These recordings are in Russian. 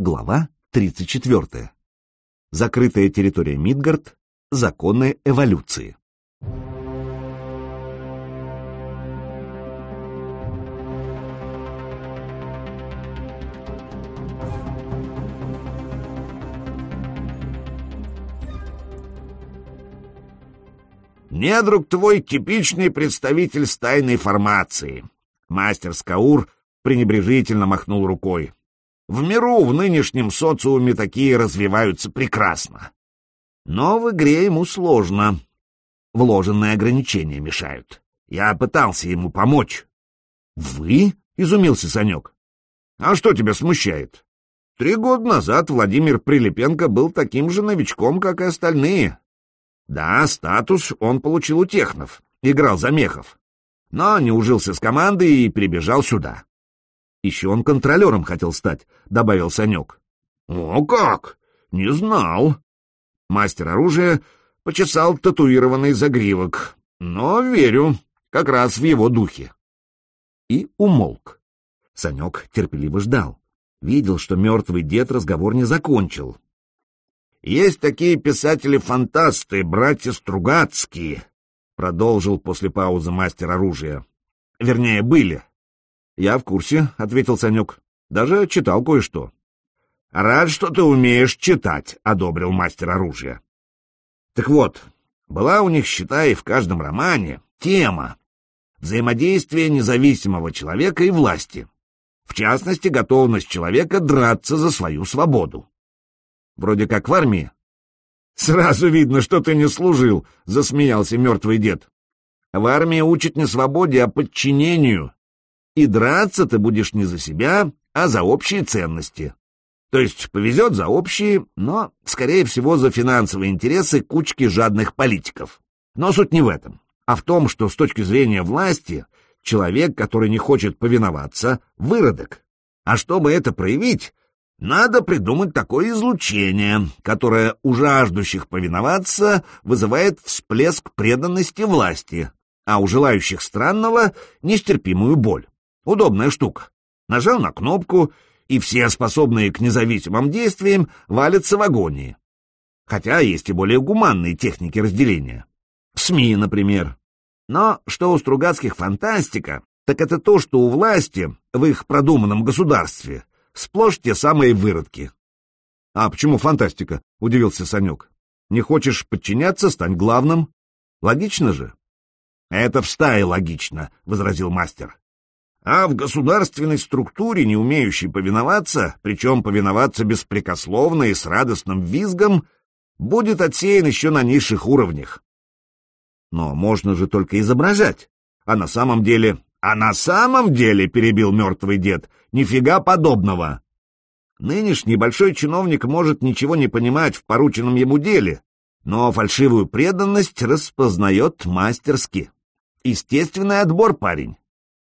Глава 34. Закрытая территория Мидгард. Законы эволюции. Недруг твой типичный представитель стайной формации. Мастер Скаур пренебрежительно махнул рукой. В миру в нынешнем социуме такие развиваются прекрасно. Но в игре ему сложно. Вложенные ограничения мешают. Я пытался ему помочь. — Вы? — изумился Санек. — А что тебя смущает? Три года назад Владимир Прилепенко был таким же новичком, как и остальные. Да, статус он получил у технов, играл за мехов. Но не ужился с командой и прибежал сюда. Еще он контролером хотел стать, — добавил Санек. — О как! Не знал. Мастер оружия почесал татуированный загривок. Но верю, как раз в его духе. И умолк. Санек терпеливо ждал. Видел, что мертвый дед разговор не закончил. «Есть такие писатели-фантасты, братья Стругацкие», — продолжил после паузы мастер оружия. «Вернее, были. «Я в курсе», — ответил Санек. «Даже читал кое-что». «Рад, что ты умеешь читать», — одобрил мастер оружия. «Так вот, была у них, считай, в каждом романе тема взаимодействия независимого человека и власти. В частности, готовность человека драться за свою свободу. Вроде как в армии. «Сразу видно, что ты не служил», — засмеялся мертвый дед. «В армии учат не свободе, а подчинению, и драться ты будешь не за себя, а за общие ценности. То есть повезет за общие, но, скорее всего, за финансовые интересы кучки жадных политиков. Но суть не в этом, а в том, что с точки зрения власти человек, который не хочет повиноваться, выродок. А чтобы это проявить, надо придумать такое излучение, которое у жаждущих повиноваться вызывает всплеск преданности власти, а у желающих странного — нестерпимую боль. Удобная штука. Нажал на кнопку, и все способные к независимым действиям валятся в агонии. Хотя есть и более гуманные техники разделения. СМИ, например. Но что у Стругацких фантастика, так это то, что у власти в их продуманном государстве сплошь те самые выродки. — А почему фантастика? — удивился Санек. — Не хочешь подчиняться, стань главным. Логично же? — Это в стае логично, — возразил мастер а в государственной структуре, не умеющей повиноваться, причем повиноваться беспрекословно и с радостным визгом, будет отсеян еще на низших уровнях. Но можно же только изображать, а на самом деле... А на самом деле, перебил мертвый дед, нифига подобного. Нынешний большой чиновник может ничего не понимать в порученном ему деле, но фальшивую преданность распознает мастерски. Естественный отбор, парень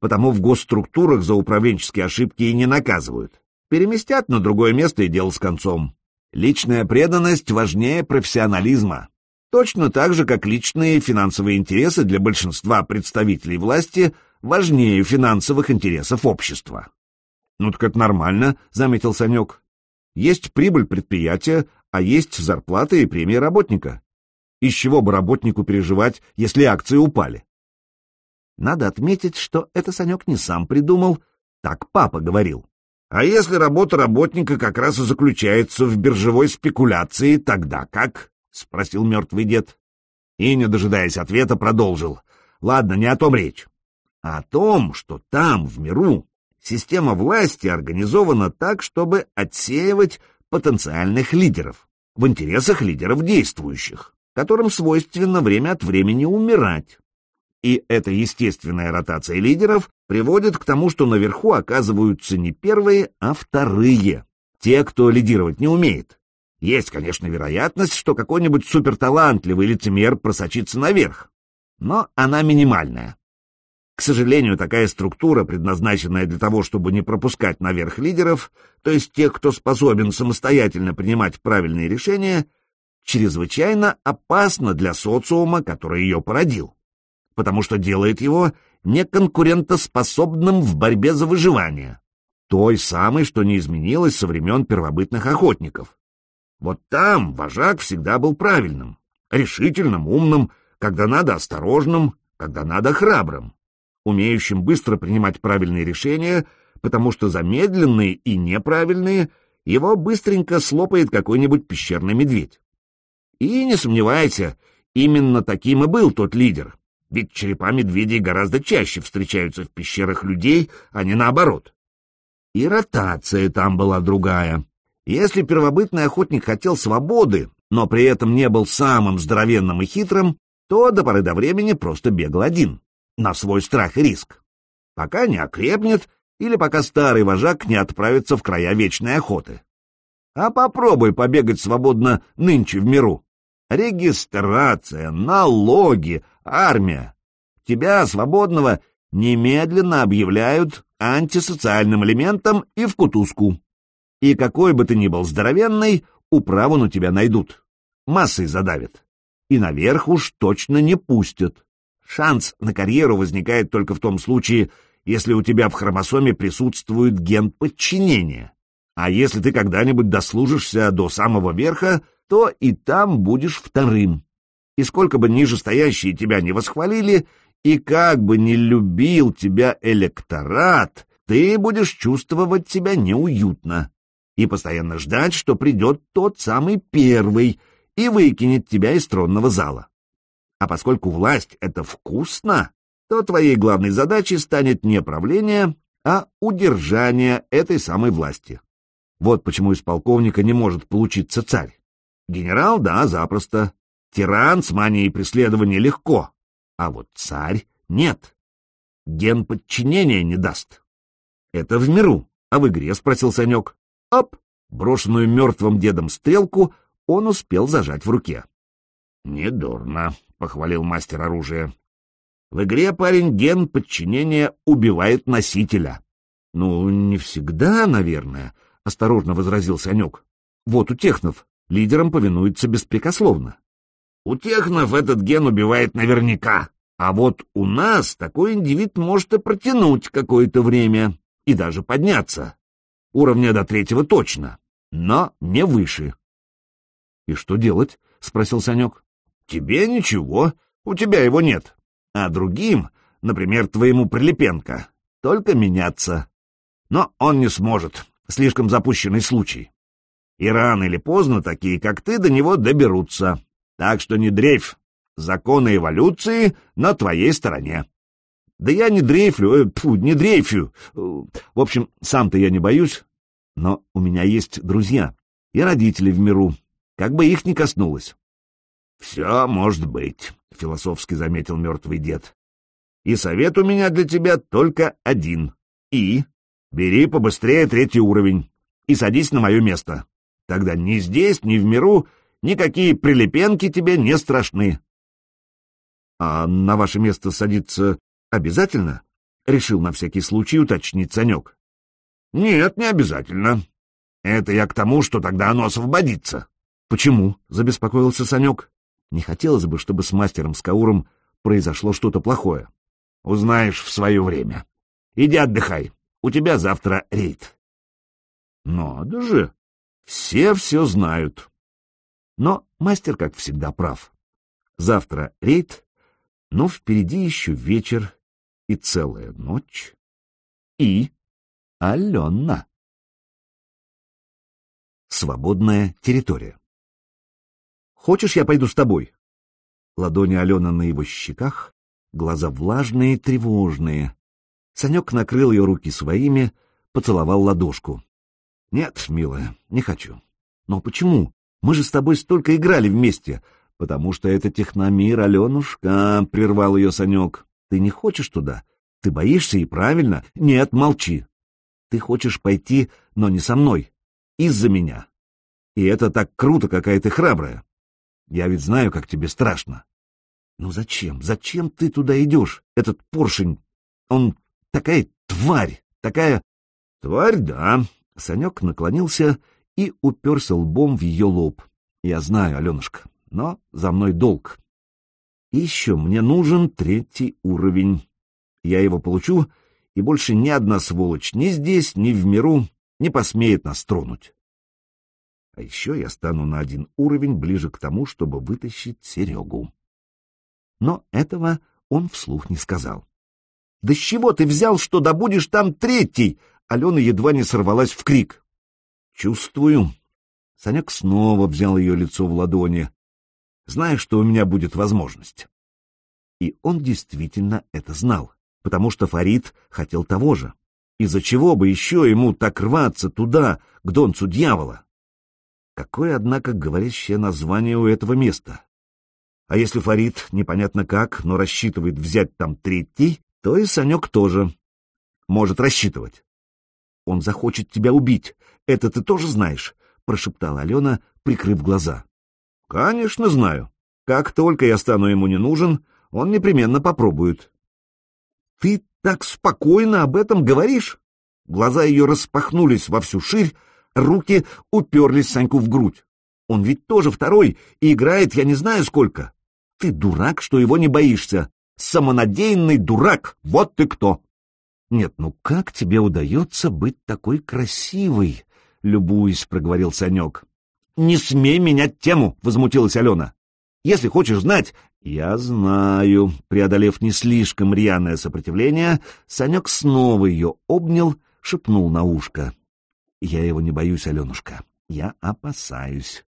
потому в госструктурах за управленческие ошибки и не наказывают. Переместят на другое место и дело с концом. Личная преданность важнее профессионализма. Точно так же, как личные финансовые интересы для большинства представителей власти важнее финансовых интересов общества. «Ну так это нормально», — заметил Санек. «Есть прибыль предприятия, а есть зарплата и премия работника. Из чего бы работнику переживать, если акции упали? Надо отметить, что это Санек не сам придумал, так папа говорил. А если работа работника как раз и заключается в биржевой спекуляции, тогда как? — спросил мертвый дед. И, не дожидаясь ответа, продолжил. Ладно, не о том речь. А о том, что там, в миру, система власти организована так, чтобы отсеивать потенциальных лидеров в интересах лидеров действующих, которым свойственно время от времени умирать. И эта естественная ротация лидеров приводит к тому, что наверху оказываются не первые, а вторые, те, кто лидировать не умеет. Есть, конечно, вероятность, что какой-нибудь суперталантливый лицемер просочится наверх, но она минимальная. К сожалению, такая структура, предназначенная для того, чтобы не пропускать наверх лидеров, то есть тех, кто способен самостоятельно принимать правильные решения, чрезвычайно опасна для социума, который ее породил потому что делает его неконкурентоспособным в борьбе за выживание. той самой, что не изменилась со времен первобытных охотников. Вот там вожак всегда был правильным, решительным, умным, когда надо осторожным, когда надо храбрым, умеющим быстро принимать правильные решения, потому что замедленные и неправильные его быстренько слопает какой-нибудь пещерный медведь. И не сомневайся, именно таким и был тот лидер, ведь черепа медведей гораздо чаще встречаются в пещерах людей, а не наоборот. И ротация там была другая. Если первобытный охотник хотел свободы, но при этом не был самым здоровенным и хитрым, то до поры до времени просто бегал один, на свой страх и риск. Пока не окрепнет или пока старый вожак не отправится в края вечной охоты. А попробуй побегать свободно нынче в миру. Регистрация, налоги, армия. Тебя, свободного, немедленно объявляют антисоциальным элементом и в кутузку. И какой бы ты ни был здоровенный, управу на тебя найдут. Массой задавят. И наверх уж точно не пустят. Шанс на карьеру возникает только в том случае, если у тебя в хромосоме присутствует ген подчинения. А если ты когда-нибудь дослужишься до самого верха, то и там будешь вторым. И сколько бы ниже стоящие тебя не восхвалили, и как бы не любил тебя электорат, ты будешь чувствовать себя неуютно и постоянно ждать, что придет тот самый первый и выкинет тебя из тронного зала. А поскольку власть — это вкусно, то твоей главной задачей станет не правление, а удержание этой самой власти. Вот почему из полковника не может получиться царь. Генерал, да, запросто. Тиран с манией преследования легко. А вот царь нет. Ген подчинения не даст. Это в миру, а в игре, — спросил Санек. Оп! Брошенную мертвым дедом стрелку он успел зажать в руке. — Недурно, — похвалил мастер оружия. В игре парень ген подчинения убивает носителя. — Ну, не всегда, наверное, — осторожно возразил Санек. — Вот у технов лидерам повинуется беспрекословно. У технов этот ген убивает наверняка, а вот у нас такой индивид может и протянуть какое-то время, и даже подняться. Уровня до третьего точно, но не выше. — И что делать? — спросил Санек. — Тебе ничего, у тебя его нет. А другим, например, твоему Прилепенко, только меняться. Но он не сможет, слишком запущенный случай. И рано или поздно такие, как ты, до него доберутся. Так что не дрейфь. Законы эволюции на твоей стороне. Да я не дрейфлю, э, фу, не дрейфю. В общем, сам-то я не боюсь, но у меня есть друзья и родители в миру, как бы их ни коснулось. — Все может быть, — философски заметил мертвый дед. — И совет у меня для тебя только один. И бери побыстрее третий уровень и садись на мое место. Тогда ни здесь, ни в миру Никакие прилепенки тебе не страшны. — А на ваше место садиться обязательно? — решил на всякий случай уточнить Санек. — Нет, не обязательно. Это я к тому, что тогда оно освободится. — Почему? — забеспокоился Санек. Не хотелось бы, чтобы с мастером Скауром произошло что-то плохое. — Узнаешь в свое время. Иди отдыхай. У тебя завтра рейд. — Надо же! Все все знают. Но мастер, как всегда, прав. Завтра рейд, но впереди еще вечер и целая ночь. И Алена. Свободная территория. «Хочешь, я пойду с тобой?» Ладони Алены на его щеках, глаза влажные, тревожные. Санек накрыл ее руки своими, поцеловал ладошку. «Нет, милая, не хочу». «Но почему? Мы же с тобой столько играли вместе. Потому что это техномир, Аленушка, — прервал ее Санек. Ты не хочешь туда? Ты боишься и правильно. Нет, молчи. Ты хочешь пойти, но не со мной. Из-за меня. И это так круто, какая ты храбрая. Я ведь знаю, как тебе страшно. Ну зачем? Зачем ты туда идешь? Этот поршень, он такая тварь, такая... Тварь, да. Санек наклонился и уперся лбом в ее лоб. Я знаю, Аленушка, но за мной долг. И еще мне нужен третий уровень. Я его получу, и больше ни одна сволочь ни здесь, ни в миру не посмеет нас тронуть. А еще я стану на один уровень ближе к тому, чтобы вытащить Серегу. Но этого он вслух не сказал. — Да с чего ты взял, что добудешь там третий? Алена едва не сорвалась в крик. — Чувствую. Санек снова взял ее лицо в ладони. — Знаешь, что у меня будет возможность. И он действительно это знал, потому что Фарид хотел того же. Из-за чего бы еще ему так рваться туда, к донцу дьявола? Какое, однако, говорящее название у этого места? А если Фарид непонятно как, но рассчитывает взять там третий, то и Санек тоже может рассчитывать. Он захочет тебя убить, это ты тоже знаешь, — прошептала Алена, прикрыв глаза. — Конечно, знаю. Как только я стану ему не нужен, он непременно попробует. — Ты так спокойно об этом говоришь? Глаза ее распахнулись во всю ширь, руки уперлись Саньку в грудь. Он ведь тоже второй и играет я не знаю сколько. Ты дурак, что его не боишься. Самонадеянный дурак, вот ты кто. Нет, ну как тебе удается быть такой красивой? Любуясь, проговорил Санек. Не смей менять тему, возмутилась Алена. Если хочешь знать, я знаю. Преодолев не слишком рьяное сопротивление, Санек снова ее обнял шепнул на ушко. «Я его не боюсь, Аленушка. Я опасаюсь».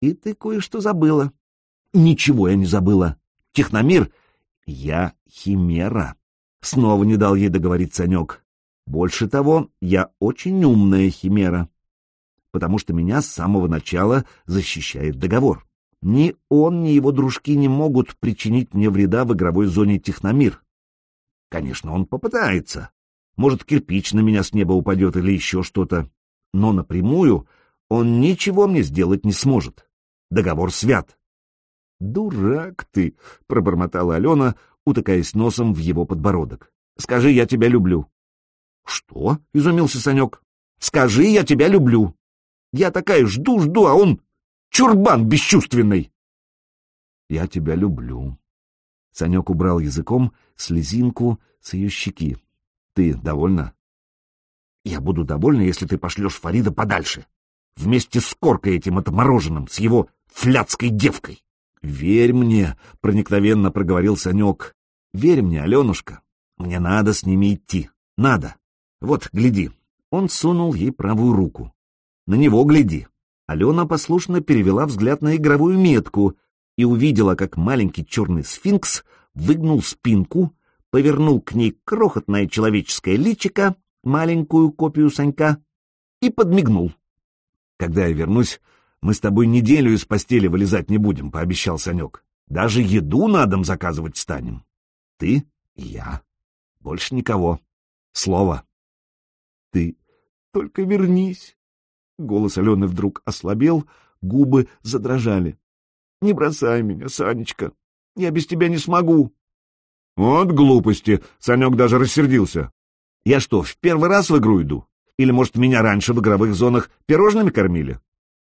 «И ты кое-что забыла». «Ничего я не забыла. Техномир...» «Я химера». Снова не дал ей договорить Санек. «Больше того, я очень умная химера, потому что меня с самого начала защищает договор. Ни он, ни его дружки не могут причинить мне вреда в игровой зоне Техномир. Конечно, он попытается, может, кирпич на меня с неба упадет или еще что-то. Но напрямую он ничего мне сделать не сможет. Договор свят. «Дурак ты!» — пробормотала Алена, утыкаясь носом в его подбородок. «Скажи, я тебя люблю». «Что?» — изумился Санек. «Скажи, я тебя люблю. Я такая жду-жду, а он чурбан бесчувственный». «Я тебя люблю». Санек убрал языком слезинку с ее щеки. Ты довольна? Я буду довольна, если ты пошлешь Фарида подальше. Вместе с Коркой этим отмороженным, с его фляцкой девкой. Верь мне, — проникновенно проговорил Санек. Верь мне, Аленушка. Мне надо с ними идти. Надо. Вот, гляди. Он сунул ей правую руку. На него гляди. Алена послушно перевела взгляд на игровую метку и увидела, как маленький черный сфинкс выгнул спинку, повернул к ней крохотное человеческое личико, маленькую копию Санька, и подмигнул. «Когда я вернусь, мы с тобой неделю из постели вылезать не будем», — пообещал Санек. «Даже еду на дом заказывать станем. Ты и я. Больше никого. Слово». «Ты только вернись». Голос Алены вдруг ослабел, губы задрожали. «Не бросай меня, Санечка. Я без тебя не смогу». Вот глупости, Санек даже рассердился. Я что, в первый раз в игру иду? Или, может, меня раньше в игровых зонах пирожными кормили?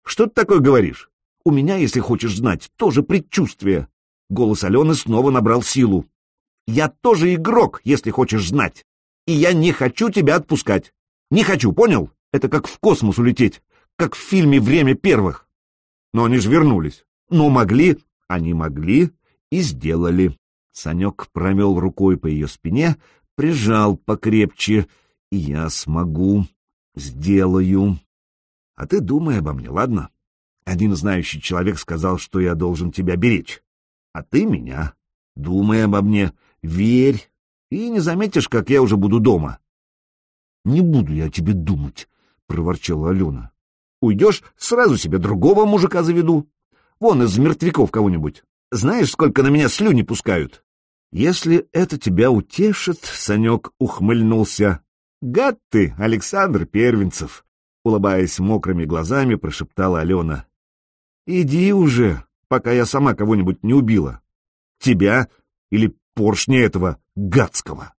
Что ты такое говоришь? У меня, если хочешь знать, тоже предчувствие. Голос Алены снова набрал силу. Я тоже игрок, если хочешь знать. И я не хочу тебя отпускать. Не хочу, понял? Это как в космос улететь, как в фильме «Время первых». Но они же вернулись. Но могли, они могли и сделали. Санек промел рукой по ее спине, прижал покрепче. И я смогу, сделаю. А ты думай обо мне, ладно? Один знающий человек сказал, что я должен тебя беречь. А ты меня. Думай обо мне, верь, и не заметишь, как я уже буду дома. — Не буду я тебе думать, — проворчала Алена. — Уйдешь, сразу себе другого мужика заведу. Вон из мертвяков кого-нибудь. Знаешь, сколько на меня слюни пускают? Если это тебя утешит, Санек ухмыльнулся. Гад ты, Александр Первенцев, улыбаясь мокрыми глазами, прошептала Алена. Иди уже, пока я сама кого-нибудь не убила. Тебя или поршня этого гадского.